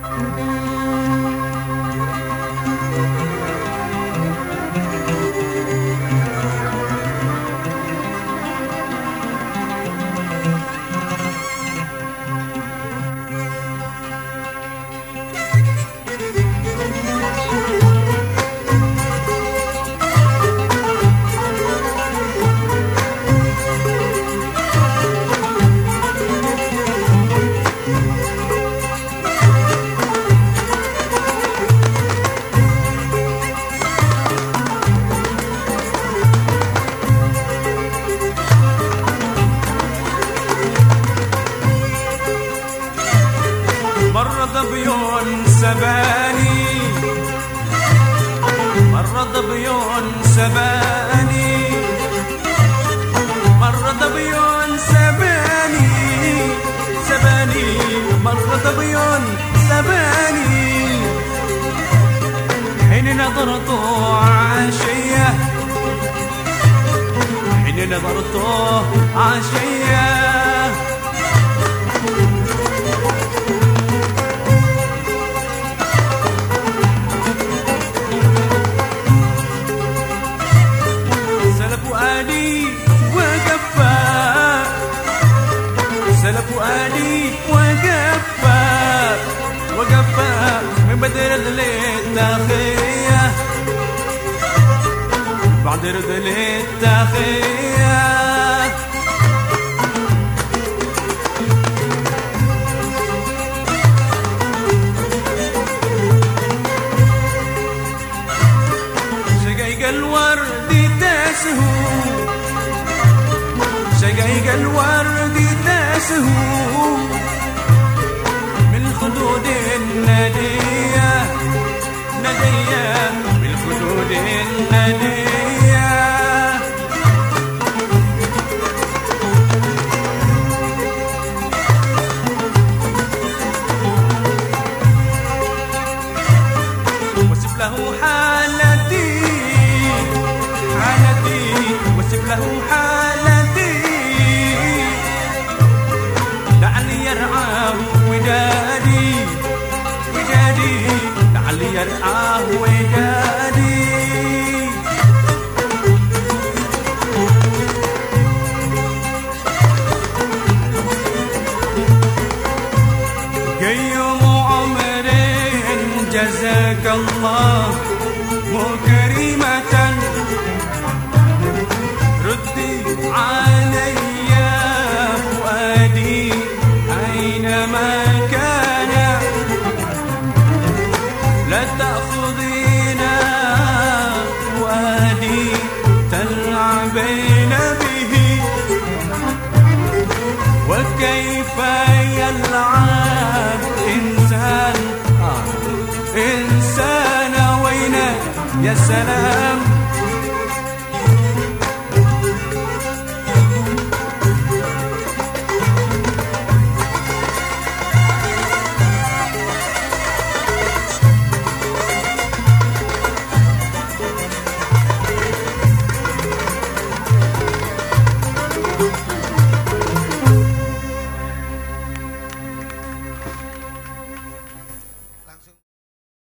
tarde. ضبيون سباني. مرة ضبيون سباني. مرة ضبيون سباني. سباني. مرة ضبيون سباني. حين نظرت عشية. حين نظرت عشية. بدر للتاخية بعد رد للتاخية شقيق الورد تسهو. شقيق الورد تسهو. له حالتي حالتي وصف له حالتي. لعلي يرعاه ودادي ودادي لعلي يرعاه ودادي قيوم جزاك الله مكرمة. ردي علي فؤادي أينما كان. لا تأخذينا فؤادي تلعبين به. وكيف يا سلام.